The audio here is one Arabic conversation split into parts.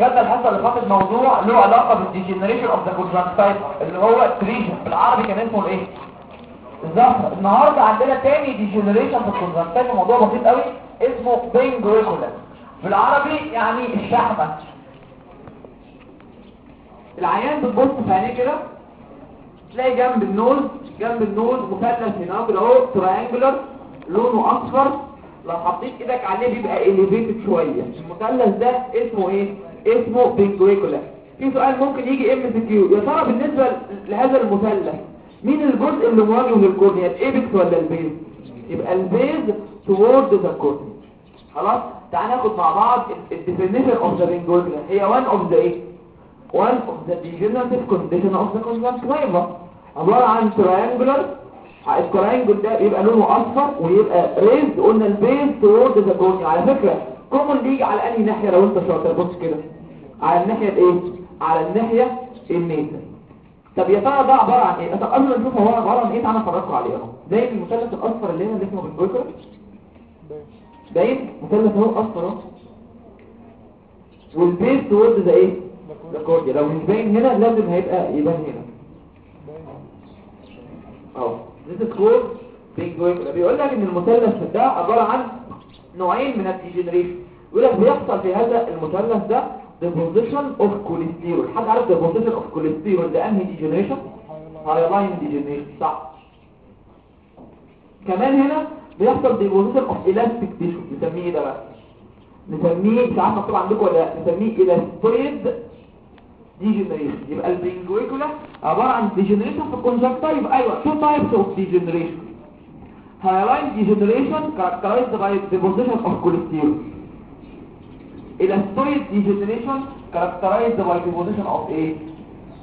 خدنا الحصه اللي فاتت موضوع له علاقة بال degeneration of the conjunctiva اللي هو pterygium بالعربي كان اسمه الإيه؟ الزفر النهارده عندنا تاني degeneration في ال conjunctiva موضوع بسيط قوي اسمه pinguecula بالعربي يعني الشحمة. العيان بتبص في عينيه كده تلاقي جنب ال nose جنب ال nose مثلث هنا كده اهو triangular لونه أصفر. لو حطيت إيدك عليه بيبقى elevated شوية. المثلث ده اسمه إيه؟ اسمه pinguecula في سؤال ممكن يجي MCQ يا ترى بالنسبة لهذا المثلث مين الجزء اللي مواجه لل cornea ال apex ولا ال base؟ يبقى ال base toward the cornea خلاص؟ تعال ناخد مع بعض ال definition of the pinguecula هي one of the إيه؟ one of the degenerative condition of the conjunctiva عبارة عن triangular. ال triangle ده بيبقى لونه أصفر ويبقى raised قلنا ال base toward the cornea على فكرة common بيجي على انهي ناحية لو انت شاطر؟ بص كده. على الناحية الايه على الناحية النيتة. طب يا ترى ده عبارة عن إيه؟ طب قبل ما نشوف هو عبارة عن إيه؟ تعالى نفرجكم عليه اهو. زي المثلث الأصفر اللي هنا اللي اسمه بالبوكر باين مثلث اهو أصفر اهو. وال base toward the إيه؟ ال cornea لو مش باين هنا لازم هيبقى يبان هنا. اهو. Is called pinguecula بيقول لك إن المثلث ده عبارة عن نوعين من ال degeneration يقول لك بيحصل في هذا المثلث ده deposition of cholesterol. حد عارف deposition of cholesterol ده أنهي degeneration hyaline degeneration صح. كمان هنا بيحصل deposition of elastic tissue. نسميه إيه ده بقى. نسميه مش عارف مكتوب عندكم ولا لأ نسميه elastoid ديجنريشن يبقى البنجويكولا عبارة عن ديجنريشن في الكونجكتيف أيوه two types of degeneration. hyaline degeneration characterized by deposition of cholesterol. Elastoid degeneration characterized by deposition of a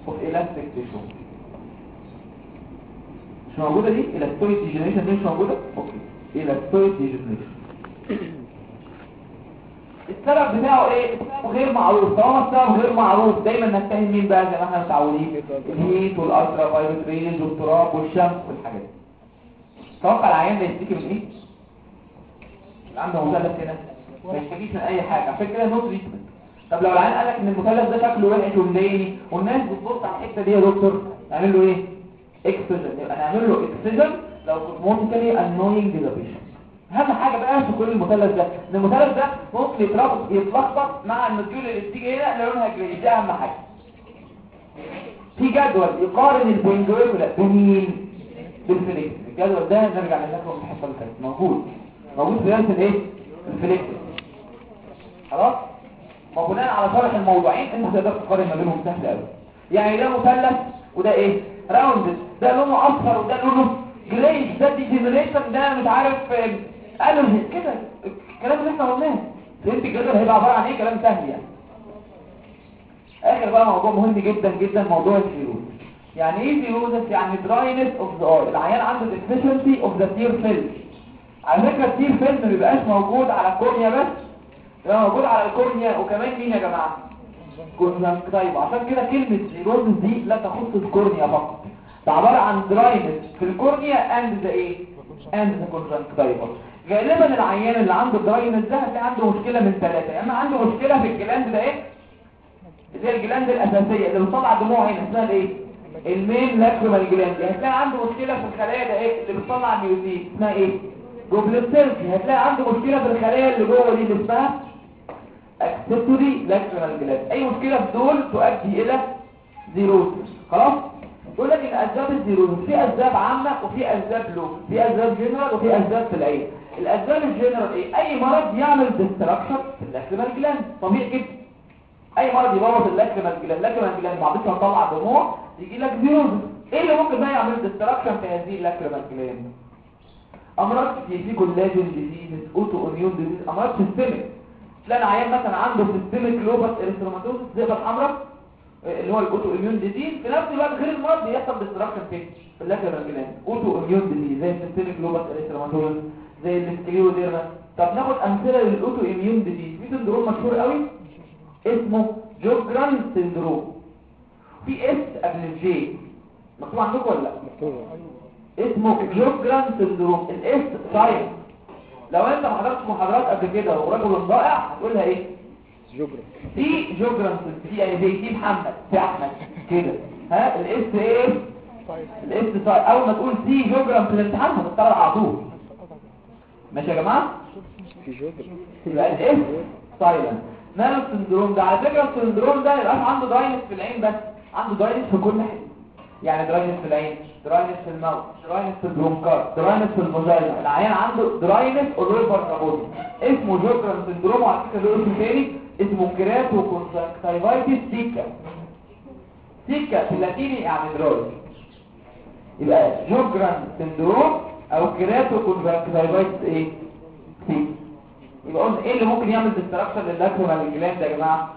of elastic tissue مش موجودة دي؟ elastoid degeneration. دي مش موجودة أوكي. elastoid degeneration. السبب بتاعه إيه؟ السبب غير معروف. طالما السبب غير معروف دايما نتهم مين بقى؟ زي ما إحنا متعودين. ال heat وال ultraviolet rays والتراب والشمس والحاجات دي. توقع العيان ده يشتكي من إيه؟ عنده مثلث هنا ما يشتكيش من أي حاجة. عشان كده no treatment طب لو العيان قال لك إن المثلث ده شكله وحش ومضايقني والناس بتبص على الحتة دي يا دكتور نعمل له إيه؟ excision يبقى نعمل له excision لو cosmetically annoying the أهم حاجة بقى في كل المثلث ده إن المثلث ده ممكن يتربط يتلخبط مع ال nodule اللي بتيجي هنا اللي لونها grey. دي أهم حاجة. في جدول يقارن ال pinguecula بمين؟ بال phlycten. الجدول ده نرجع الحصه اللي فاتت. موجود. موجود في درس الإيه؟ ال phlycten. خلاص؟ ما بناء على شرح الموضوعين انت تقدر تقارن ما بينهم سهل قوي يعني ده مثلث وده إيه؟ round. ده لونه أصفر وده لونه greyish ده degeneration ده مش عارف قالوا كده. الكلام اللي إحنا قلناه. فهمت الجدول هيبقى عبارة عن إيه؟ كلام سهل يعني. آخر بقى موضوع مهم جدا جدا موضوع ال xerosis يعني إيه xerosis يعني dryness of the eye العيان عنده deficiency of the tear film على فكرة ال tear film ما بيبقاش موجود على ال cornea بس. بيبقى موجود على ال cornea وكمان مين يا جماعة؟ conjunctiva عشان كده كلمة xerosis دي لا تخص ال cornea فقط. ده عبارة عن dryness في ال cornea and the إيه and the غالبا العيان اللي عنده dryness ده هتلاقي عنده مشكلة من ثلاثة. يا إما عنده مشكلة في ال gland ده إيه؟ اللي هي ال gland الأساسية اللي بتطلع دموع هنا اسمها إيه؟ ال main lacrimal gland هتلاقي عنده مشكلة في الخلايا ده إيه؟ اللي بتطلع النيوتين اسمها إيه؟ goblet cell هتلاقي عنده مشكلة في الخلايا اللي جوه دي اللي اسمها accessory lacrimal gland أي مشكلة في دول تؤدي إلى xerosis خلاص؟ يقول لك إن أسباب في أسباب عامة وفي أسباب لو. في أسباب جنرال وفي أسباب في العين. الأسباب الجنرال إيه؟ أي مرض يعمل destruction في ال lacrimal gland طبيعي جدا. أي مرض يبوظ ال lacrimal gland ال lacrimal gland بعد كده تطلع دموع يجي لك xerosis إيه اللي ممكن بقى يعمل destruction في هذه ال lacrimal gland أمراض كتير. في collagen disease autoimmune disease أمراض systemic تلاقي العيان مثلا عنده systemic lupus erythematosus ذئبة حمراء اللي هو ال autoimmune disease. في نفس الوقت غير المرض بيحصل destruction فين في ال lacrimal gland autoimmune disease زي ال systemic lupus erythematosus زي ال scleroderma طب ناخد أمثلة لل autoimmune disease. في syndrome مشهور قوي اسمه Sjögren syndrome في S قبل ال J مكتوب عندكم ولا لا؟ اسمه Sjögren syndrome ال S ساين لو انت ما حضرتش محاضرات قبل كده ورجل ضائع هتقولها إيه؟ جبرا. في جوجرانس في يعني زي في محمد في أحمد. كده. ها؟ الإس إيه؟ طيب الإس ساي أول ما تقول سي جوجرام في الامتحان هتختار على طول. ماشي يا جماعة؟ في جبرا. يبقى الإس سايلنت نانو سندروم ده. على فكرة السندروم ده يبقى عنده دراينس في العين بس. عنده دراينس في كل حتة يعني dryness في العين dryness في ال mouth dryness في ال bronchi dryness في ال mucosa العيان عنده dryness all over the body اسمه Sjogren syndrome وعلى فكرة له اسم تاني اسمه keratoconjunctivitis sicca. sicca في اللاتيني يعني dry يبقى Sjogren syndrome أو keratoconjunctivitis إيه؟ sicca. يبقى قلنا إيه اللي ممكن يعمل destruction لل lacrimal gland يا جماعة؟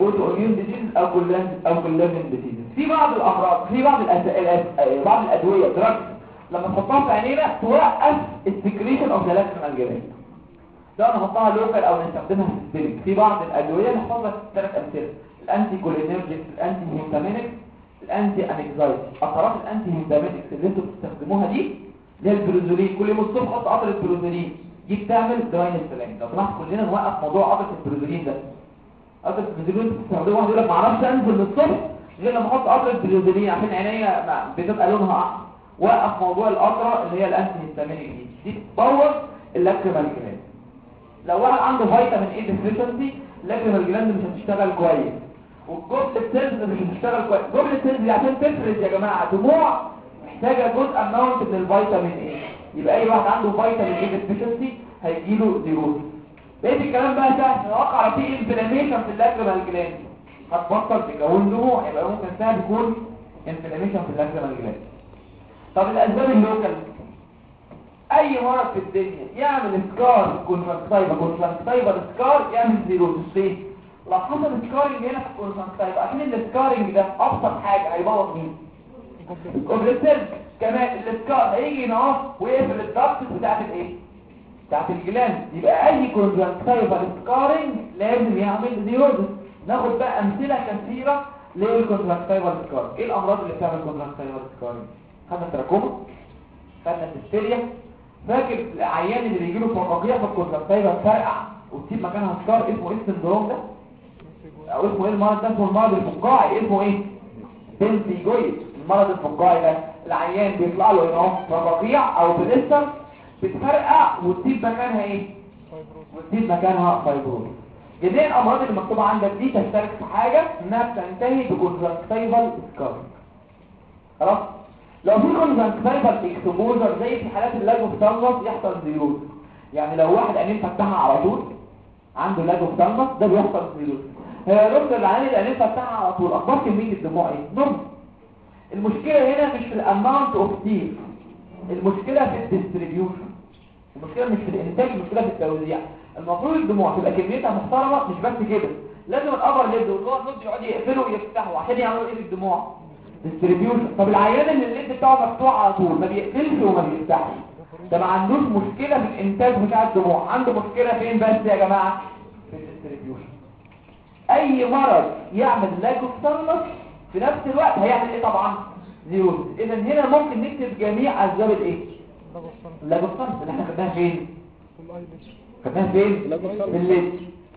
autoimmune disease أو كلان أو collagen disease في بعض الامراض في بعض. الأس... بعض الأدوية drugs لما تحطها في عينينا توقف ال secretion of lacrimal gland ده نحطها local أو نستخدمها في في بعض الأدوية نحط لك ثلاث أمثلة. الانتي كولينرجيك الانتي هيستامينيك الانتي انكزايتي أثرات الانتي هيستامينيك اللي أنتوا بتستخدموها دي اللي هي ال Prisoline. كل يوم الصبح حط قطره Prisoline. دي بتعمل dryness سلام لو سمحت كلنا نوقف موضوع قطره ال Prisoline ده. قطره ال Prisoline بتستخدموها واحد يقول لك ما أعرفش أنزل من الصبح غير لما أحط قطره Prisoline عشان عينيا بتبقى لونها احمر وقف موضوع القطره اللي هي ال antihistaminic دي. دي تبوظ ال lacrimal gland لو واحد عنده vitamin A deficiency لكن ال gland مش هتشتغل كويس. وال goblet cells مش هتشتغل كويس goblet cells دي عشان تفرز يا جماعة دموع محتاجة جزء amount من ال vitamin A يبقى أي واحد عنده vitamin A deficiency هيجي له xerosis بقيت الكلام بقى سهل وقع فيه inflammation في ال lacrimal gland هتبطل تكون دموع يبقى ممكن سهل يكون inflammation في ال lacrimal gland طب الأسباب ال local؟ أي مرض في الدنيا يعمل scar conjunctiva conjunctiva scar يعمل xerosis ليه لو حصل scarring هنا في ال conjunctiva عشان ال scarring ده أبسط حاجة هيبوظ مين؟ ال goblet cells كمان ال scar هيجي ينقص ويقفل ال duct بتاعت الايه؟ بتاعت ال gland يبقى أي conjunctiva scarring لازم يعمل xerosis ناخد بقى أمثلة كثيرة لل conjunctiva scar إيه الأمراض اللي بتعمل conjunctiva scarring خدنا تراكوما خدنا الهستيريا فاكر العيان اللي بيجي له فقاقيع في ال conjunctiva فرقع وتسيب مكانها scar اسمه إيه ال syndrome ده؟ أو اسمه إيه المرض ده؟ اسمه المرض الفقاعي. اسمه إيه؟ pemphigoid المرض الفقاعي ده العيان بيطلع له هنا فقاقيع أو blister بتفرقع وتسيب مكانها إيه؟ وتسيب مكانها fibrosis جميع الأمراض اللي مكتوبة عندك دي تشترك في حاجة إنها بتنتهي ب conjunctival scar خلاص؟ لو في conjunctival exposure زي في حالات ال lagophthalmos يحصل xerosis يعني لو واحد عينين فتحها على طول عنده lagophthalmos ده بيحصل xerosis هي العيان اللي عينين فتحها على طول. أخبار كمية الدموع إيه؟ normal المشكلة هنا مش في ال amount of tear المشكلة في ال distribution المشكلة مش في الانتاج المشكلة في التوزيع. المفروض الدموع تبقى كميتها محترمة مش بس كده. لازم ال upper lid وال lower lid يقعدوا يقفلوا ويفتحوا عشان يعملوا إيه بالدموع؟ distribution طب العيان اللي ال lid بتاعه مفتوح على طول ما بيقفلش وما بيفتحش. ده ما عندوش مشكلة في الإنتاج بتاع الدموع. عنده مشكلة فين بس يا جماعة؟ في ال distribution أي مرض يعمل lagophthalmos في نفس الوقت هيعمل إيه طبعا؟ xerosis اذا هنا ممكن نكتب جميع أسباب الإيه؟ ال lagophthalmos اللي إحنا خدناها فين؟ خدناها فين؟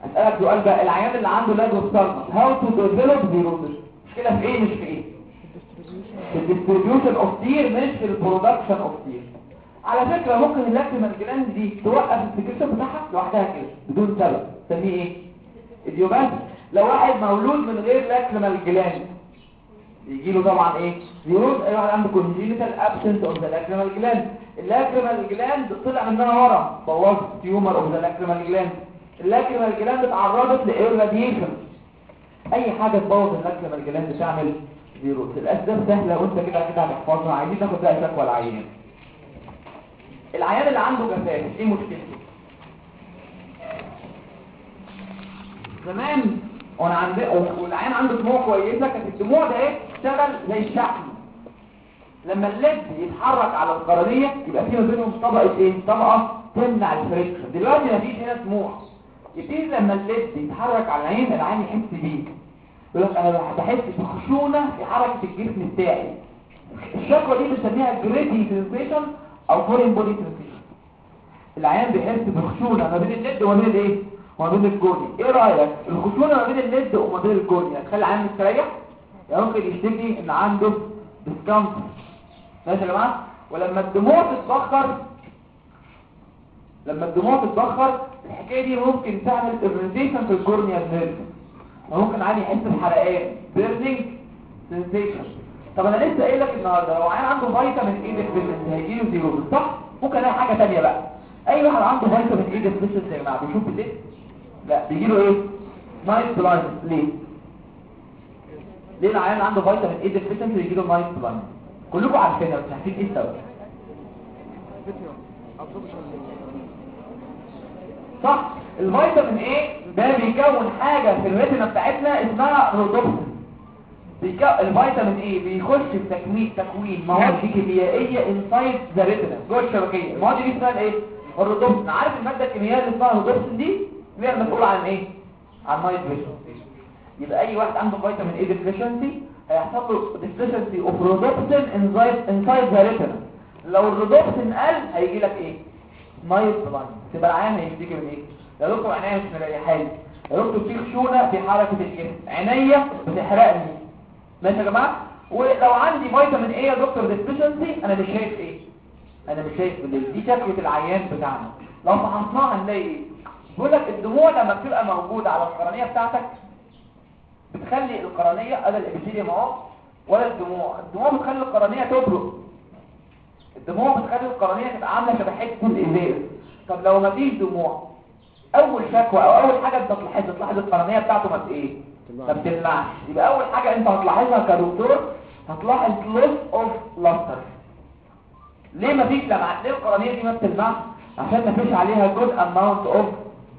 أسألك سؤال بقى. العيان اللي عنده lagophthalmos how to develop xerosis المشكلة في إيه؟ مش في إيه؟ في ال distribution of tear مش في ال production of tear على فكرة ممكن ال lacrimal gland دي توقف ال secretion بتاعها لوحدها كده بدون سبب. تسميه إيه؟ idiopathic. لو واحد مولود من غير lacrimal gland يجي له طبعا إيه؟ xerosis اي واحد عنده congenital absent of the lacrimal gland ال lacrimal gland طلع منها ورم بوظ tumor of the lacrimal gland ال lacrimal gland اتعرضت ل irradiation أي حاجة تبوظ ال lacrimal gland تعمل xerosis الاسباب سهله وانت كده كده هتحفظها عايزين ناخد بقى شكوى العيان. العيان اللي عنده جفاف إيه مشكلته؟ زمان وأنا عندي والعيان عنده دموع كويسة. كانت الدموع ده إيه؟ تشتغل زي الشحم لما ال lid يتحرك على القرنية يبقى في ما بينهم طبقة إيه؟ طبقة تمنع ال friction. دلوقتي مفيش هنا دموع يبتدي لما ال lid يتحرك على العين العين يحس بيه يقول أنا بحس بخشونة في حركة الجسم بتاعي. الشكوى دي بنسميها gritty sensation أو foreign body sensation العيان بيحس بخشونة ما بين ال lid وما بين الإيه؟ وما بين القرنية إيه رأيك؟ الخشونة ما بين ال lid وما بين القرنية هتخلي العيان مستريح؟ يعني ممكن يشتكي إن عنده discomfort ماشي يا جماعة؟ ولما الدموع تتبخر لما الدموع تتبخر الحكاية دي ممكن تعمل irritation في ال corneal nerve ممكن عادي يحس بحرقان. Burning sensation. طب أنا لسه قايل لك النهارده لو عيان عنده vitamin A deficiency هيجيله xerosis صح؟ ممكن الاقي حاجة ثانية بقى. أي واحد عنده vitamin A deficiency يا جماعة بيشوف بالليل لا بيجيله إيه؟ night blindness ليه ليه العيان عنده vitamin A deficiency بيجيله night blindness كلكم عارفينها بس عارفين إيه السبب؟ صح ال vitamin A ده بيكون حاجة في ال retina بتاعتنا اسمها rhodopsin. ال vitamin A بيخش في تكوين تكوين مواد كيميائية inside the retina جوه الشبكية. المواد دي اسمها إيه؟ ال rhodopsin عارف المادة الكيميائية اللي اسمها ال rhodopsin دي؟ هي المسؤولة عن إيه؟ عن night vision يبقى أي واحد عنده vitamin A deficiency هيحصل له deficiency of rhodopsin inside the retina لو ال rhodopsin قل هيجي لك إيه؟ night blind تبقى العيان هيشتكي من إيه؟ يا دكتور عينيا مش مريحاني. يا دكتور في خشونة في حركة الجسم عينيا بتحرقني. ماشي يا جماعة؟ ولو عندي vitamin A يا دكتور deficiency أنا مش شايف إيه؟ أنا مش شايف دي شكوه العيان بتاعنا. لو فحصناها هنلاقي إيه؟ بيقول لك الدموع لما بتبقى موجودة على القرنية بتاعتك بتخلي القرنية ادي ال epithelium أهو ولا الدموع. الدموع بتخلي القرنية تبرق الدموع بتخلي القرنية تبقى عامله شبه حتة الازاز طب لو ما فيش دموع أول شكوى أو أول حاجة أنت تلاحظها تلاحظ القرنية بتاعته ما إيه؟ ما بتلمعش يبقى أول حاجة أنت هتلاحظها كدكتور هتلاحظ loss of luster ليه ما فيش لمعة؟ ليه القرنية دي ما بتلمعش عشان ما فيش عليها good amount of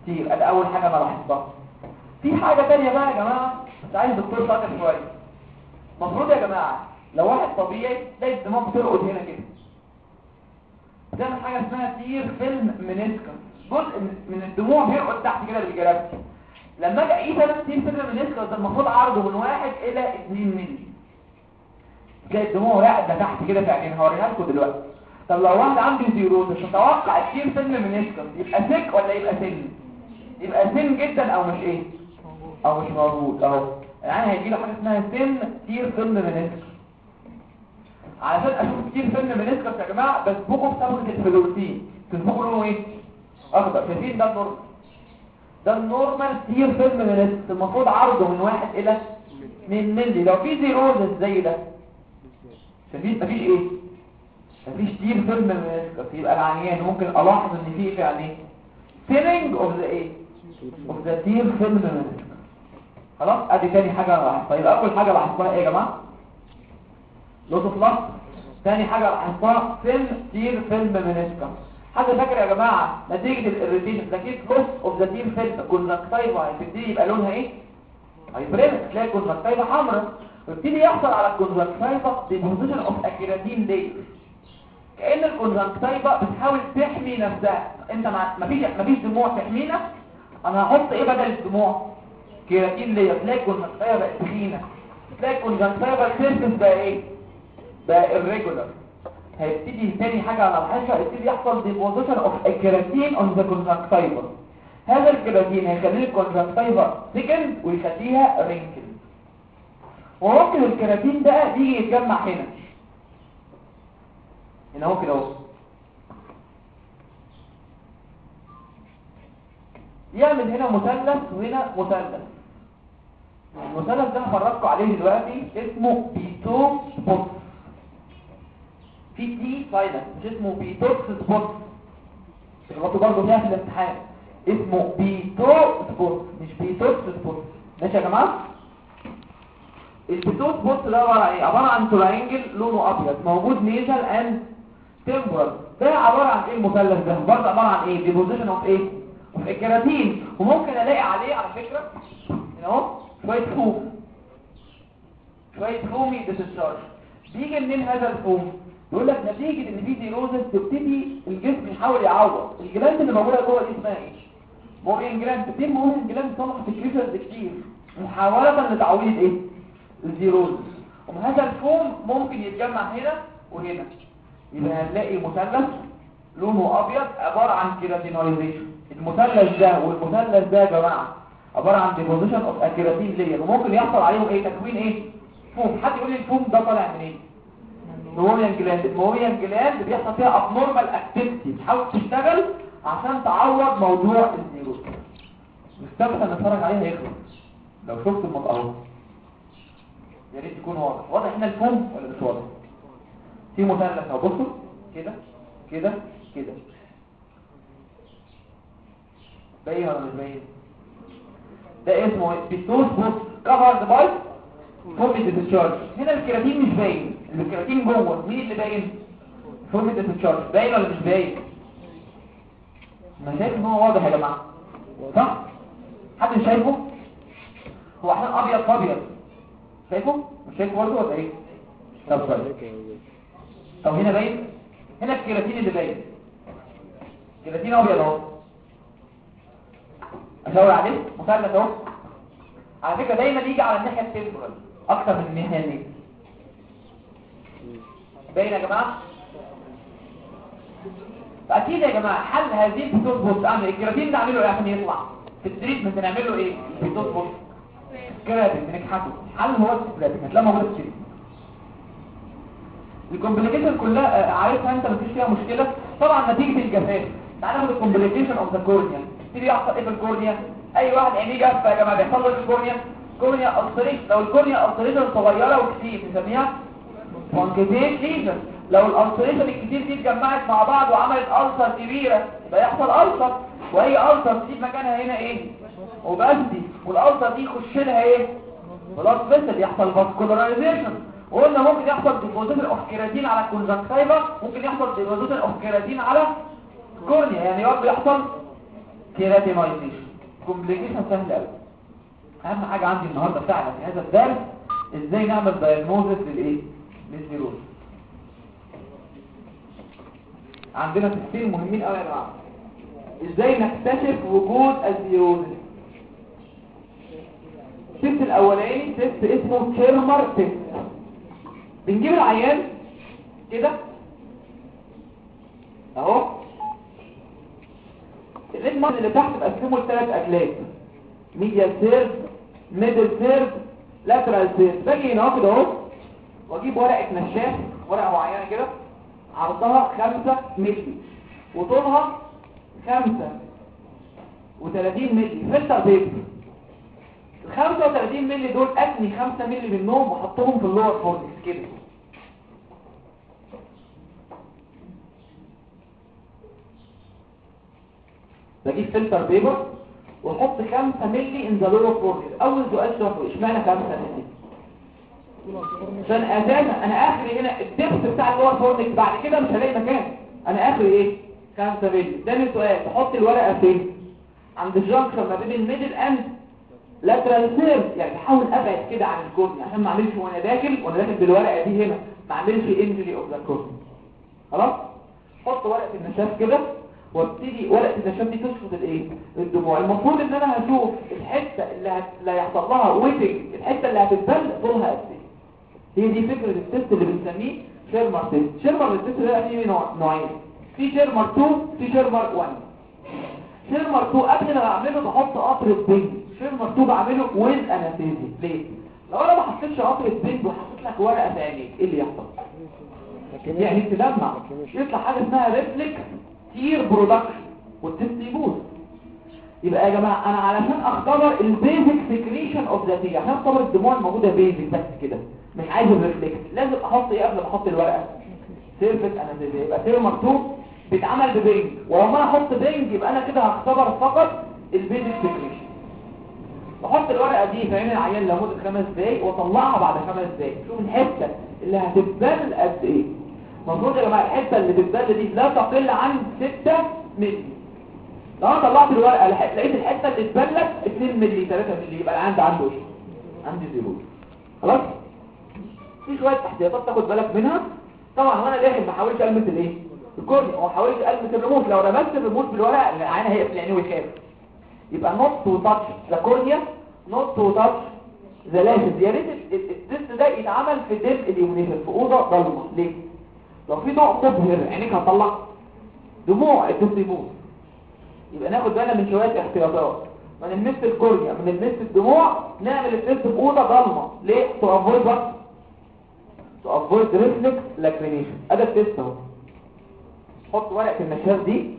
tear ادي أول حاجة أنا لاحظتها في حاجة ثانية بقى يا جماعة. عايز دكتور شاطر شوية. المفروض يا جماعة لو واحد طبيعي تلاقي الدموع بترقد هنا كده. بتعمل حاجة اسمها tear film meniscus جزء من الدموع بيرقد تحت كده بال gravity لما أجي اقيس أنا tear film meniscus ده المفروض عرضه من 1 إلى 2 مللي. تلاقي الدموع راقده تحت كده في عينين هوريها لكم دلوقتي. طب لو واحد عنده xerosis مش متوقع ال tear film meniscus يبقى thick ولا يبقى thin؟ يبقى thin جدا أو مش إيه؟ أو مش موجود اهو يعني هيجي له حاجة اسمها thin tear film meniscus علشان أشوف ال tear film meniscus يا جماعة بصبغه بصبغة ال fluorescein تصبغه لونه إيه؟ أخضر. شايفين ده ال normal؟ ده ال normal tear film meniscus المفروض عرضه من واحد إلى 2 مللي. لو في xerosis زي ده شايفين؟ مفيش إيه؟ مفيش tear film meniscus يبقى العيان. ممكن ألاحظ إن في فعلا إيه thinning of the إيه of the tear film meniscus خلاص؟ ادي تاني أنا لاحظتها. يبقى أول حاجة لاحظتها إيه يا loss of luster تاني حاجة لاحظتها thin tear film meniscus حد فاكر يا جماعة نتيجة ال irritation نتيجة loss of the tear film conjunctiva هتبتدي يبقى لونها إيه؟ hyperemic تلاقي conjunctiva حمراء. ويبتدي يحصل على ال conjunctiva deposition of a keratin ليه كأن ال conjunctiva بتحاول تحمي نفسها. أنت. مفيش مفيش دموع تحمينا؟ أنا هحط إيه بدل الدموع؟ كيراتين ليه تلاقي ال conjunctiva بقت تخينة. تلاقي ال conjunctiva ال surface بقى إيه؟ بقى irregular. هيبتدي تاني حاجة على الحشرة هيبتدي يحصل of a keratin on the conjunctiva هذا الكيراتين هيخلي ال conjunctiva thickened ويخليها wrinkled وممكن الكيراتين ده يجي يتجمع هنا. هنا أهو كده أهو. يعمل هنا مثلث وهنا مثلث. المثلث ده هفرجكم عليه دلوقتي اسمه Bitot spot في T silent مش اسمه Bitox spot غلطوا برضه فيها في الامتحان. اسمه Bitot spot مش Bitox spot ماشي يا جماعة؟ ال Bitot spot ده عبارة عن إيه؟ عبارة عن triangle لونه أبيض موجود nasal and temporal ده عبارة عن إيه المثلث ده؟ برضه عبارة عن إيه؟ deposition of إيه of ال keratin وممكن ألاقي عليه على فكرة هنا أهو. شوية فوم شوية foamy discharge بيجي منين هذا الفوم يقول لك نتيجة ان في xerosis تبتدي الجسم يحاول يعوض. ال gland اللي موجودة جوه دي اسمها إيه meibomian gland في meibomian gland طلع secretions كتير. محاولة لتعويض إيه؟ ال xerosis وهذا الفوم ممكن يتجمع هنا وهنا. يبقى هنلاقي مثلث لونه أبيض عبارة عن keratinization المثلث ده والمثلث ده يا جماعة عبارة عن deposition of a keratin layer وممكن يحصل عليهم إيه؟ تكوين إيه؟ فوم. حد يقول لي الفوم ده طالع منين ال meibomian gland ال meibomian gland بيحصل فيها abnormal activity بتحاول تشتغل عشان تعوض موضوع الزيروز مستمتع نتفرج عليها يخلص لو شفت المطقرات يا ريت يكون واضح. واضح هنا الفوم ولا مش واضح؟ في مثلث أهو. بصوا. كده. كده. كده. باين ولا مش باين؟ ده اسمه بيتوس بوست كفرد باي فورمي ديسشارج هنا الكيراتين مش باين. الكيراتين جوه. مين اللي باين؟ foamy discharge باين ولا مش باين؟ أنا شايف إن هو واضح يا جماعة. صح؟ حد شايفه؟ هو إحنا أبيض في ابيض شايفه؟ مش شايفه برضه ولا إيه؟ طب كويس. طب هنا باين؟ هنا الكيراتين اللي باين. كيراتين أبيض أهو. اشاور عليه مثلث أهو. على فكرة دايما يجي على الناحية ال temporal أكتر من الناحية دي. باين يا جماعة؟ فأكيد يا جماعة حل هذه بوست اعمل الكيراتين ده أعمله إيه عشان يطلع؟ في ال treatment بنعمل له إيه؟ just scraping بنكحته. الحل هو ال scraping هتلاقي موجود ال treatment ال complication كلها آه، عارفها أنت مفيش فيها مشكلة. طبعا نتيجة الجفاف. تعالى ناخد ال complication of the cornea تيجي يحصل إيه في ال cornea اي واحد عينيه جافه يا جماعة بيحصل له إيه في ال cornea corneal ulceration لو ال corneal ulceration صغيره وكتير بنسميها punctate lesion لو ال ulceration الكتير دي اتجمعت مع بعض وعملت ulcer كبيره يبقى يحصل ulcer وهي ulcer تسيب مكانها هنا إيه opacity وال ulcer دي يخش لها إيه blood vessel يحصل vascularization وقلنا ممكن يحصل deposition of keratin على ال conjunctiva ممكن يحصل deposition of keratin على cornea يعني برضه يحصل keratinization complication سهل قوي أهم حاجة عندي النهارده فعلا في هذا الدرس إزاي نعمل diagnosis للإيه؟ لل xerosis عندنا تفسير مهمين قوي يا جماعة. إزاي نكتشف وجود ال xerosis ال test الأولاني test اسمه Schirmer test بنجيب العيان كده. أهو. ال lid margin اللي تحت بقسمه لثلاث اتلات medial third middle third lateral third باجي هنا كده أهو وأجيب ورقة نشاف ورقة معينة كده عرضها 5 مللي. وطولها 5 و30 مللي. filter paper ال 35 مللي دول اتني 5 مللي منهم وأحطهم في ال lower fornix كده. بجيب filter paper واحط 5 مللي in the lower fornix أول سؤال شفوي إشمعنى 5 مللي عشان أساسا أنا آخري هنا ال depth بتاع ال lower fornix بعد كده مش هلاقي مكان. أنا آخري إيه؟ 5 مللي تاني سؤال. تحط الورقة فين؟ عند ال junction ما بين ال middle and lateral third يعني بحاول أبعد كده عن ال cornea عشان ما أعملش وأنا داخل وأنا داخل بالورقة دي هنا. ما أعملش injury of the cornea خلاص؟ حط ورقة النشاف كده. وابتدي ورقه النشاف دي تشفط الإيه؟ الدموع. المفروض إن أنا هشوف الحتة اللي هت... هيحصل لها wetting الحتة اللي هتتبل طولها قد إيه؟ هي دي فكرة ال test اللي بنسميه Schirmer test. Schirmer ال test ده فيه نوع- نوعين. في Schirmer 2 في Schirmer 1 Schirmer 2 قبل ما أعمله بحط قطرة بنج Schirmer 2 بعمله with anesthesia ليه؟ لو أنا ما حطيتش قطرة بنج وحطيت لك ورقة في عينيك إيه اللي يحصل؟ عينك تدمع يطلع حاجة اسمها reflex tear production وال test يبوظ يبقى يا جماعة أنا علشان أختبر ال basic secretion of the tear عشان أختبر الدموع الموجوده basic بس كده مش عايز ال reflex لازم أحط إيه قبل ما أحط الورقة؟ surface anesthesia يبقى Schirmer two بيتعمل ببنج ولما أنا أحط بنج يبقى أنا كده هختبر فقط ال basic secretion بحط الورقة دي في عين العيان لمدة خمس دقايق وأطلعها بعد خمس دقايق. شوف الحتة اللي هتتبل قد إيه. المفروض يا جماعة؟ الحتة اللي بتتبل دي لا تقل عن 6 مللي. لو أنا طلعت الورقه لقيت الحتة اللي اتبلت 2 مللي 3 مللي يبقى العيان ده عنده إيه؟ عندي xerosis. خلاص؟ في شوية احتياطات تاخد بالك منها. طبعا وأنا داخل ما حاولش ألمس الإيه؟ ال cornea. وما حاولش ألمس الرموش لو لمست الرموش بالورقة العين هيقفل عينيه ويخاف. يبقى not touch the cornea not to touch the يا ريت ال- ال- ال test ده يتعمل في dim illumination في أوضة ضلمة. ليه؟ لو في ضوء مبهر عينيك هتطلع دموع يموت يبقى ناخد بالنا من شوية احتياطات ما نلمس ال cornea ما نلمس الرموش نعمل ال test في اوضه ضلمه ليه to avoid what to avoid reflex lacrimation ادي ال test اهو حط ورقه النشاف دي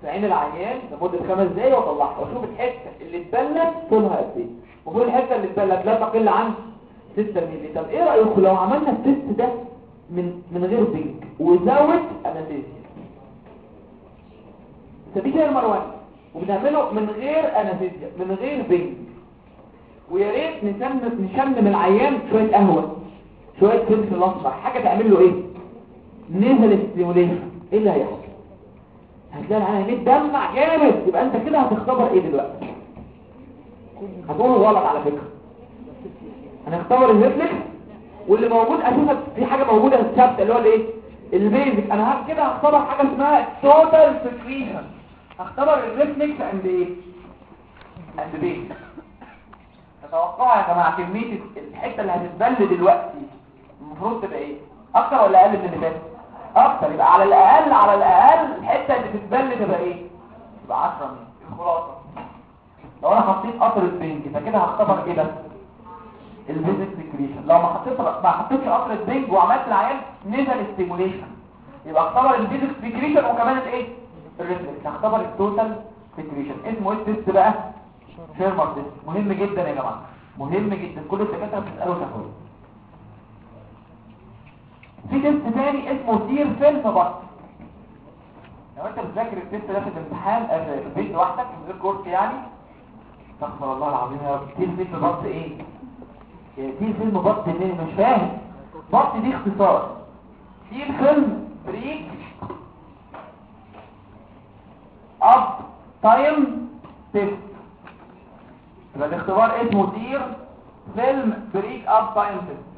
في عين العيان لمده خمس دقايق واطلعها واشوف الحته اللي اتبلت طولها قد إيه المفروض الحته اللي اتبلت لا تقل عن 6 مللي طب إيه رايكم لو عملنا ال test ده من من غير بنج without anesthesia نسميه كده Schirmer one وبنعمله من غير anesthesia من غير بنج ويا ريت نشمم نشمم العيان شوية قهوة. شوية فلفل اسمر حاجة تعمل له إيه؟ nasal stimulation إيه اللي هيحصل؟ هتلاقي العيان متدمع جامد. يبقى أنت كده هتختبر إيه دلوقتي؟ هتقوله غلط على فكرة. هنختبر ال reflex واللي موجود أساسا في حاجة موجودة ثابته اللي هو الإيه؟ ال basic. أنا هعمل كده هختبر حاجة اسمها total secretion هختبر ال reflex عند إيه؟ عند basic تتوقعوا يا جماعة كمية الحتة اللي هتتبل دلوقتي المفروض تبقى إيه؟ أكتر ولا أقل من اللي فات؟ أكتر. يبقى على الأقل على الأقل الحتة اللي تتبل تبقى إيه؟ تبقى 10 مللي الخلاصة. لو أنا حطيت قطر البنج فكده هختبر إيه بس؟ ال basic secretion لو ما حطيت ما حطيتش قطر البنج وعملت العيان نزل stimulation يبقى اختبر ال basic secretion وكمان الايه؟ ال reflex هختبر ال total secretion اسمه إيه ال test بقى؟ Schirmer test مهم جدا يا جماعة. مهم جدا. كل الدكاترة بتسالوا تاخد في test تاني اسمه tear film BUT لو انت بتذاكر التيست ده في الامتحان آه، في البيت لوحدك من غير course يعني استغفر الله العظيم يا رب. tear film BUT إيه؟ tear film BUT منين مش فاهم. BUT دي اختصار. tear film break. up تايم تيست يبقى الاختبار اسمه تير فيلم بريك اب تايم تيست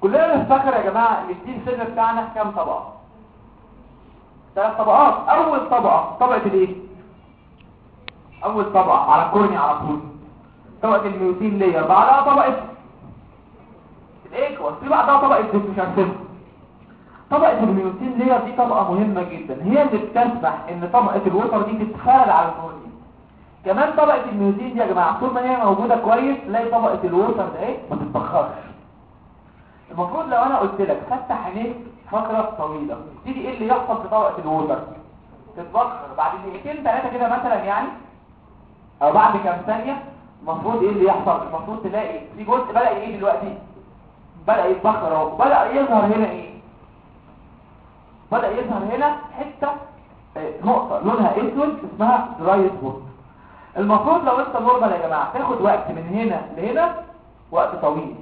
كلنا نفتكر يا جماعة إن التيم سيلر بتاعنا كام طبقة؟ ثلاث طبقات. أول طبقة طبقة الإيه؟ أول طبقة على الكورني على طول. طبقه الميوتين لير بعدها طبقه الايكوس في بعدها طبقه الديسمشارسيس طبقه ال mucin layer دي طبقة مهمة جدا. هي اللي بتسمح إن طبقة ال water دي تتخلل على ال cornea كمان طبقة ال mucin دي يا جماعة طول ما هي موجودة كويس تلاقي طبقة ال water ده إيه ما تتبخرش. المفروض لو أنا قلت لك فتح عينيك فترة طويلة تيجي إيه اللي يحصل في طبقة ال water؟ تتبخر. بعد دقيقتين ثلاثة كده مثلا يعني أو بعد كام ثانية المفروض إيه اللي يحصل؟ المفروض تلاقي في جزء بدأ إيه دلوقتي. بدأ يتبخر اهو. بدأ يظهر هنا إيه؟ بدأ يظهر هنا حتة آه، نقطة لونها اسود اسمها dry spot المفروض لو انت normal يا جماعة تاخد وقت من هنا لهنا وقت طويل.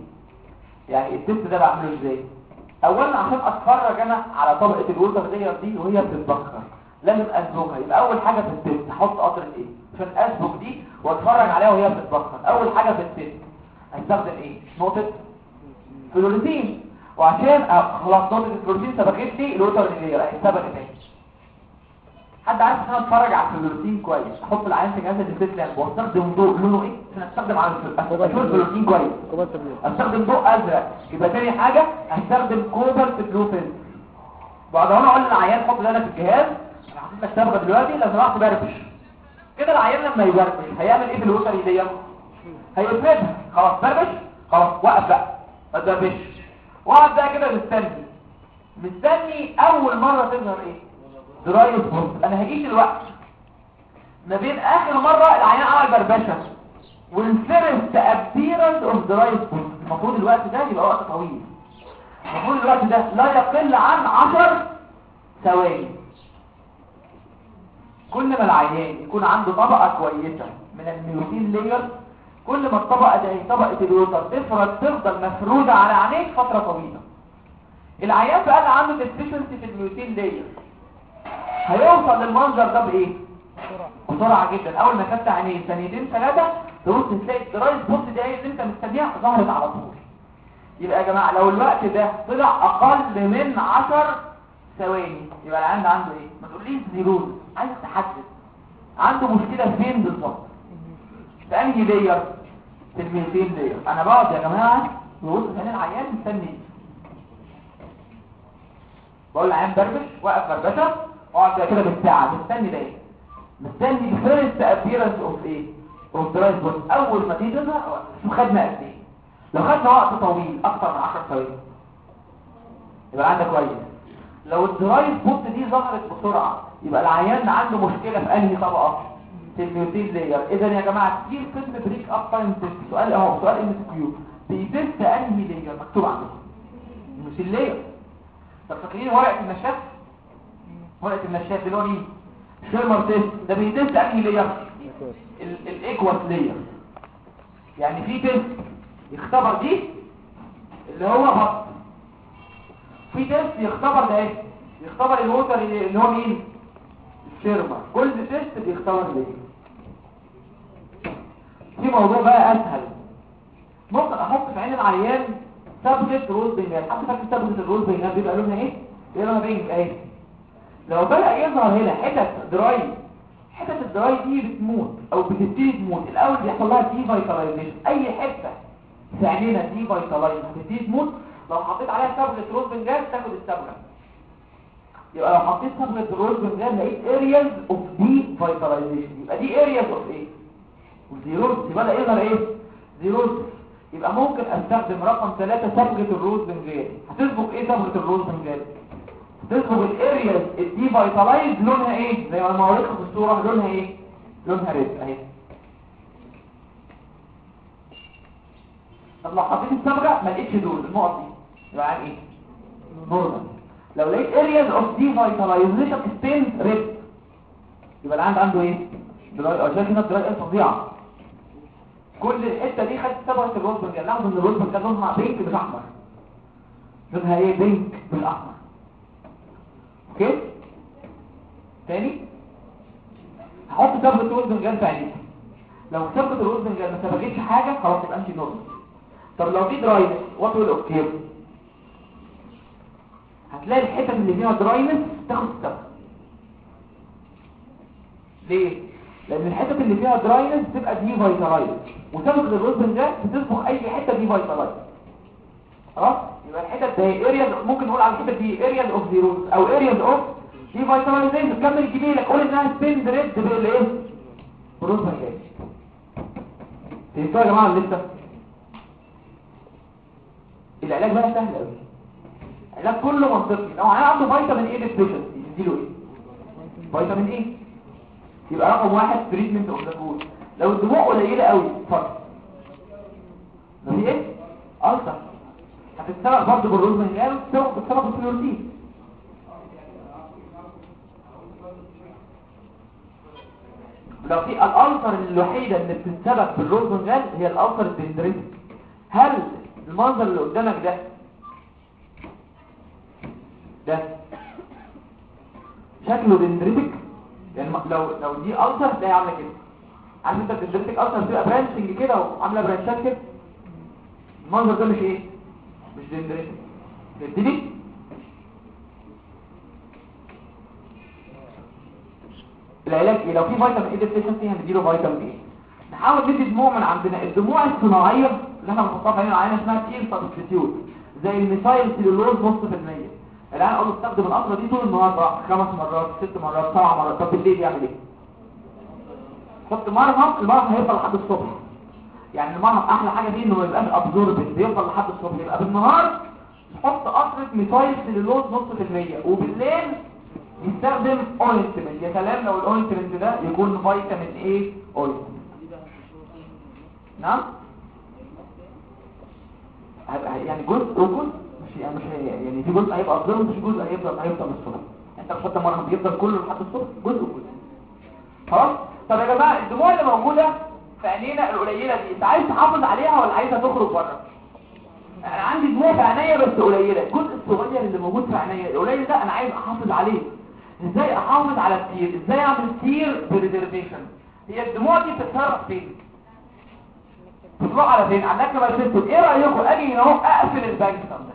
يعني ال test ده بعمله إزاي؟ اولا عشان أتفرج أنا على طبقة ال water دي وهي بتتبخر. لازم اصبغها يبقى أول حاجة في ال test أحط قطرة إيه؟ عشان اصبغ دي واتفرج عليها وهي بتتبخر. أول حاجة في ال test هستخدم إيه؟ نقطة fluorescein. وعشان خلاص نقطة ال fluorescein صبغت لي ال water اللي هي صبغت اهي حد عارف عشان اتفرج على ال fluorescein كويس؟ أحط العين في جهاز lamp واستخدم ضوء لونه إيه؟ عشان أستخدم على ال fluorescein. كويس. أستخدم ضوء أزرق. يبقى تاني حاجة هستخدم cobalt blue filter بعد هنا أقول للعيان حط ده في الجهاز. أنا حاطط لك دلوقتي لو سمحت بربش كده العيان لما يبربش هيعمل إيه بال water دي؟ هيفردها خلاص بربش خلاص وقف بقى. ما تبربش واقعد بقى كده مستني. مستني أول مرة تظهر إيه؟ dry spot أنا هقيس الوقت ما بين آخر مرة العيان عمل بربشة وال first appearance of dry spot المفروض الوقت ده يبقى وقت طويل. المفروض الوقت ده لا يقل عن 10 ثواني. كل ما العيان يكون عنده طبقة كويسة من ال mucin layer كل ما الطبقة دي طبقة ال water تفرد تفضل مفرودة على عينيك فترة طويلة. العيان بقى عنده deficiency في ال mucin layer هيوصل للمنظر ده بإيه؟ بسرعة جدا. أول ما تفتح عينيه ثانيتين ثلاثة تبص تلاقي ال dry spot دي اللي أنت مستنيها ظهرت على طول. يبقى يا جماعة لو الوقت ده طلع أقل من 10 ثواني يبقى العيان ده عنده إيه؟ ما تقوليش xerosis. عايز تحدد. عنده مشكلة فين بالظبط؟ في أنهي layer في ال mucin layer أنا بقعد يا جماعة في عين العيان مستني. بقول للعيان بربش وقف بربشة اقعد كده بالساعة مستني ده. إيه مستني first appearance of إيه of dry spot أول ما تيجي شوف خدنا قد إيه. لو خدنا وقت طويل أكتر من 10 ثواني. يبقى عندك كويس. لو ال dry spot دي ظهرت بسرعة يبقى العيان عنده مشكلة في أنهي طبقة في ال mucin layer إذا يا جماعة tear film break up time سؤال أهو سؤال MCQ بي test أنهي layer مكتوب عندكم ال mucin layer طب فاكرين ورقة النشاف ورقة النشاف اللي هو مين؟ Schirmer test. ده بي test أنهي layer ال aqueous layer يعني في test يختبر دي اللي هو BUT في test يختبر ده إيه؟ يختبر ال water اللي هو مين؟ ال Schirmer كل test بيختبر layer في موضوع بقى أسهل. ممكن أحط في عين العيان صبغة rose bengal. حد فاكر صبغة ال rose bengal بيبقى لونها إيه؟ بيبقى لونها pink اهي لو بدأ يظهر هنا حتت dry حتت ال dry دي بتموت أو بتبتدي تموت. الأول بيحصل لها devitalization أي حتة في عينينا دي devitalized هتبتدي تموت. لو حطيت عليها صبغة rose bengal تاخد الصبغة يبقى لو حطيت صبغة rose bengal لقيت areas of devitalization يبقى دي areas of إيه؟ xerosis يبقى ده يظهر إيه؟ xerosis. يبقى ممكن أستخدم رقم 3 صبغة ال rose bengal هتصبغ إيه صبغة ال rose bengal تصبغ ال areas ال devitalized لونها إيه؟ زي ما وريتكم في الصورة لونها إيه؟ لونها red أهي. طب لو حطيت الصبغه ما لقيتش دول. النقط دي. يبقى عن إيه؟ normal. لو لقيت of devitalization stains red يبقى العند عنده إيه؟ dry هنا ال dry إيه فظيعه كل الحتة دي خدت صبغه ال rose bengal لاحظوا إن ال rose bengal لونها pink مش أحمر. لونها إيه؟ pink مش أحمر. okay؟ تاني؟ هحط صبغه ال rose bengal في عينيك لو ال rose bengal ما صبغتش حاجة خلاص يبقى أنت normal طب لو في dryness what will occur هتلاقي الحتت اللي فيها dryness تاخد الصبغه ليه؟ لأن الحتت اللي فيها dryness تبقى devitalized وصبغه ال rose bengal بتصبغ أي حتة devitalized خلاص؟ يبقى الحتت دي areas ممكن نقول على الحتت دي areas of xerosis أو areas of devitalization تجيبي لك قول إنها stain red بالايه ب rose bengal فهمتوا يا جماعة لسه العلاج بقى سهل قوي العلاج كله منطقي. لو أنا عنده vitamin A deficiency نديله إيه؟ vitamin A يبقى رقم واحد treatment of the cause لو الدموع قليلة قوي اتفضل. لو في إيه؟ ulcer. هتتصبغ برضه بال rose bengal وتتصبغ بال fluorescein لو في ال ulcer الوحيدة اللي بتتصبغ بال rose bengal هي ال ulcer ال dendritic هل المنظر اللي قدامك ده ده شكله dendritic يعني لو لو دي ulcer تلاقي عامله كده. عارف انت ال dendritic ulcer بتبقى branching كده وعاملة branch ات كده المنظر ده مش إيه؟ مش dendritic فهمتني العلاج إيه؟ لو في vitamin A deficiency هنديله vitamin A نحاول ندي دموع من عندنا. الدموع الصناعية اللي إحنا بنحطها في عين العيان اسمها substitute زي ال methyl cellulose نص في المية. العيان أقول له أستخدم القطره دي طول النهار بقى خمس مرات ست مرات سبع مرات. طب بالليل يعمل إيه؟ حط مرهم المرهم هيفضل لحد الصبح. يعني المرهم أحلى حاجة فيه إنه ما يبقاش absorbent بيفضل لحد الصبح. يبقى بالنهار تحط قطرة methyl cellulose نص في المية وبالليل يستخدم ointment يا سلام لو ال ointment ده يكون vitamin A ointment نعم؟ يعني جزء وجزء مش يعني مش يعني في جزء هيبقى أفضل ومش جزء هيفضل هيفضل الصبح. أنت بتحط مرهم بيفضل كله لحد الصبح جزء وجزء. خلاص؟ طب يا جماعة الدموع اللي موجودة في عينينا القليلة دي أنت عايز تحافظ عليها ولا عايزها تخرج بره؟ أنا عندي دموع في عينيا بس قليلة. الجزء الصغير اللي موجود في عينيا القليل ده أنا عايز أحافظ عليه. إزاي أحافظ على ال tear؟ إزاي أعمل tear preservation هي الدموع دي بتتصرف فين؟ بتروح على فين؟ ال lacrimal system إيه رأيكم؟ أجي هنا أهو أقفل ال punctum ده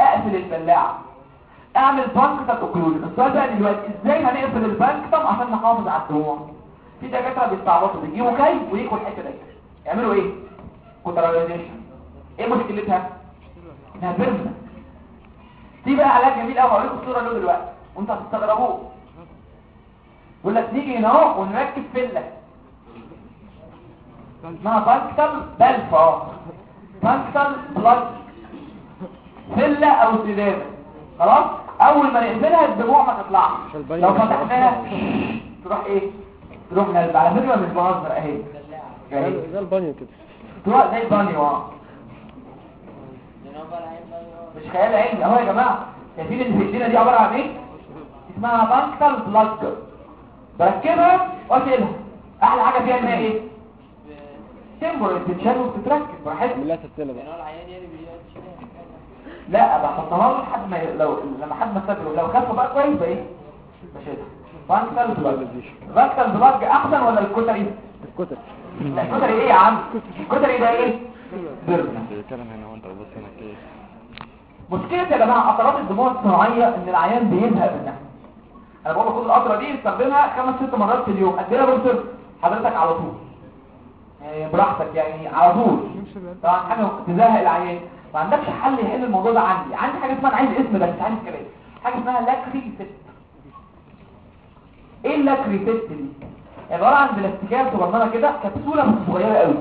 اقفل البلاعه اعمل punctum occlusion السؤال بقى دلوقتي إزاي هنقفل ال punctum عشان نحافظ على الدموع في دكاترة بيستعبطوا بيجيبوا كي ويجوا الحتة دي. يعملوا إيه؟ cauterization إيه مشكلتها؟ انها permanent في بقى علاج جميل قوي. هوريكم الصورة له دلوقتي. وانت هتستغربوه. يقول لك نيجي هنا اهو ونركب فله اسمها punctal بلف. آه. punctal فله أو سدادة خلاص؟ أول ما نقفلها الدموع ما تطلعش. لو فتحناها. تروح إيه؟ تروح نازله على فكرة مش بهزر أهي. زي البانيو كده. تروح زي البانيو آه مش خيال علمي. أهو يا جماعة شايفين اللي في ايدينا دي عبارة عن إيه؟ اسمها punctal plug بركبها وأشيلها. أحلى حاجة فيها إنها إيه؟ تمبر بتتشال وبتتركب براحتها. عاملها سلسله بقى. لا بحطها له لحد ما لو لما حد ما سافر لو خف بقى كويس بقى إيه؟ بشيلها بانكتال بلاج بانكتال بلاج أحسن ولا الكتري الكتب لا الكتري إيه يا عم؟ الكتري ده إيه؟ بيرنا. هنا وأنت بتبص هنا كده مشكلة يا جماعة قطرات الدموع الصناعية إن العيان بيزهق منها. أنا بقول خد القطرة دي استخدمها خمس ست مرات في اليوم. قد إيه يا دكتور حضرتك على طول. يعني براحتك يعني على طول. طبعا حاجة تزهق العيان. ما عندكش حل يحل الموضوع ده عندي. عندي حاجة اسمها عايز اسم بس مش عايز كلام حاجة اسمها Lacrisert إيه ال Lacrisert دي؟ عبارة عن بلاستيكية صغننة كده كبسولة بس صغيرة قوي.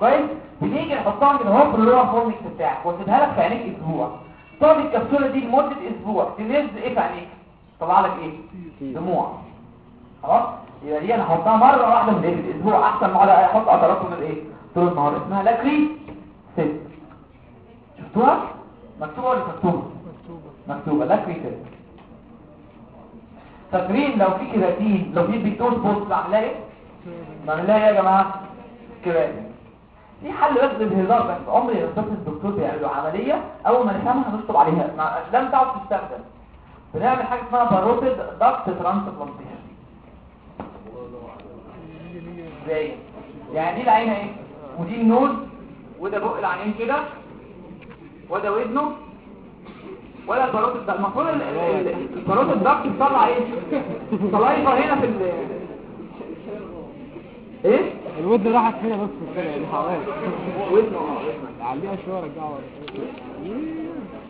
كويس؟ بنيجي نحطها كده اهو في ال lower fornix بتاعك. وأسيبها لك في عينيك أسبوع. تقعد الكبسولة دي لمدة أسبوع. تنزل إيه في عينيك؟ طلع لك إيه؟ دموع. خلاص؟ يبقى دي أنا احطها مرة واحدة في الأسبوع. أحسن ما أحط قطرات من الإيه؟ طول النهار. اسمها لاكري ست شفتوها مكتوبة ولا مش مكتوبة. مكتوبة. لاكري ست فاكرين لو في كيراتين لو في بيتوز بوست إيه بعملها إيه يا جماعة. كيراتين في حل بس بالهزار بس عمري ما شفت الدكتور بيعمل له عملية أول ما نفهمها هنشطب عليها. مع لم تعد تستخدم. بنعمل حاجة اسمها parotid duct transplantation. إزاي يعني دي العين اهي. ودي ال nose وده بق العينين كده. وده ودنه ولا ال parotid ده المفروض ال- ال- ال- ال parotid duct بتطلع إيه؟ saliva هنا في ال إيه؟ الود راحت فينا بس يعني حوالي ودنه آه عليها شوية رجعها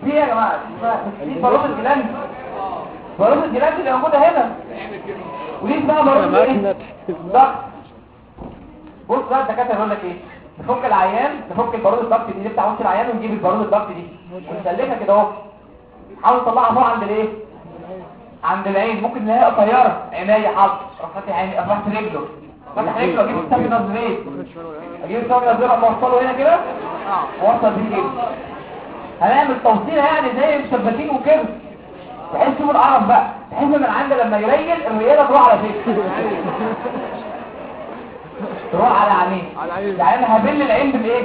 في يا جماعة؟ باروت الجلاند باروت الجلاند اللي موجودة هنا. ودي اسمها باروت ماكينة إيه ضغط بص بقى الدكاترة يقول لك إيه؟ نفك العيان نفك البارود الضغط دي نفتح وش العيان ونجيب البارود الضغط دي. ونسلكها كده اهو. حاول تطلعها فوق عند الايه؟ عند العين. ممكن نلاقيها قصيره عينيا راح فاتح عيني فاتح رجله. فاتح رجله أجيب السفن نظرية. أجيب السفن نظرية اوصله هنا كده. واوصل بيه كده هنعمل توصيلة يعني زي الشباكين وكده. تحس شوف القرف بقى. تحس ان العند لما يريل الريالة تروح على فين؟ تروح على عينيه. يعني أنا هبل العين بالايه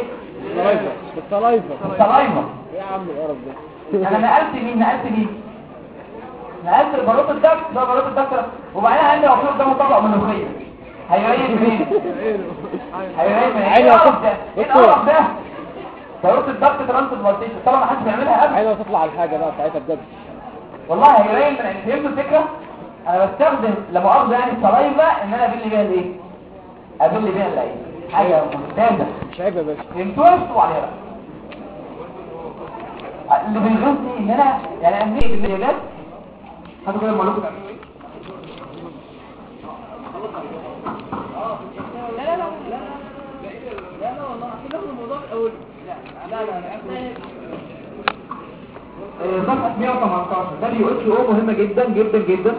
سلايفه بالسلايفه بالسلايفه إيه يا عم القرف ده. أنا نقلت مين؟ نقلت مين؟ نقلت ال parotid duct ده parotid duct وبعدين عندي لو في قدامه طبق ملوخيه هيريل منين؟ هيريل منين؟ إيه القرف ده؟ إيه ده؟ parotid duct transplantation طبعا ما حدش بيعملها ابدا عايزه تطلع الحاجة بقى ساعتها بجد. والله هيريل من فهمتوا الفكرة؟ أنا بستخدم لا مؤاخذه يعني ال saliva إن أنا أبل بيها الإيه؟ ابل بيها العين حاجة ممتازه مش عيب يا باشا. اشتوا عليها بقى اللي بيغيظني ان أنا يعني امنيه بالليلات هاتوا كده المعلومه بتعملوا إيه آه، صفحة 118 ده بي اتش أو مهمة جدا جدا جدا.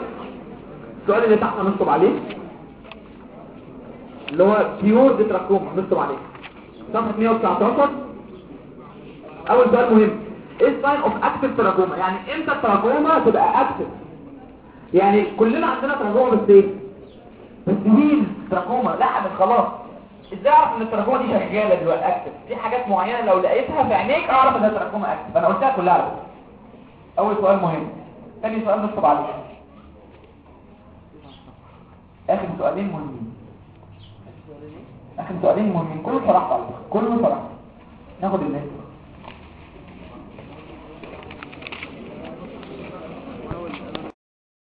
السؤال اللي تحت هنشطب عليه. اللي هو pure trachoma هنشطب عليه. صفحة 119 أول سؤال مهم. إيه ال sign of active trachoma؟ يعني إمتى التراكوما تبقى active يعني كلنا عندنا تراكوما بس إيه؟ بس مين تراكوما؟ لحمت خلاص. إزاي أعرف إن التراكوما دي شغالة دلوقتي active في حاجات معينة لو لقيتها في عينيك أعرف ان ال trachoma active أنا قلتها كلها على. أول سؤال مهم. ثاني سؤال نشطب عليه. آخر سؤالين مهمين. اخر سؤالين مهمين كله صراحة. كله صراحة ناخد الناس